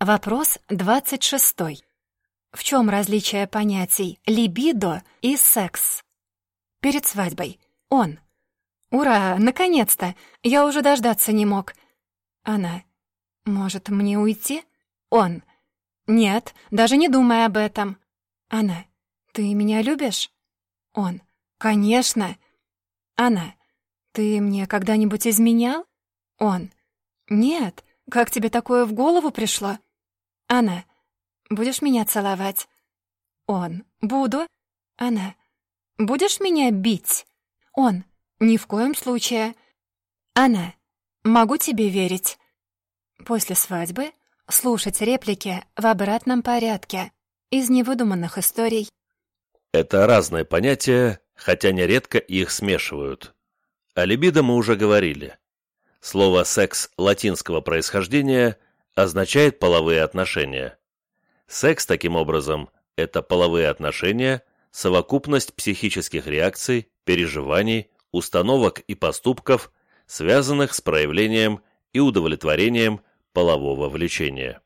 Вопрос 26. В чем различие понятий «либидо» и «секс»? Перед свадьбой. Он. «Ура! Наконец-то! Я уже дождаться не мог». Она. «Может, мне уйти?» Он. «Нет, даже не думай об этом». Она. «Ты меня любишь?» Он. «Конечно». Она. «Ты мне когда-нибудь изменял?» Он. «Нет, как тебе такое в голову пришло?» Она. «Будешь меня целовать?» Он. «Буду». Она. «Будешь меня бить?» Он. «Ни в коем случае». Она. «Могу тебе верить». После свадьбы слушать реплики в обратном порядке из невыдуманных историй. Это разные понятия, хотя нередко их смешивают. О либидо мы уже говорили. Слово «секс» латинского происхождения означает половые отношения. Секс, таким образом, это половые отношения, совокупность психических реакций, переживаний, установок и поступков, связанных с проявлением и удовлетворением полового влечения.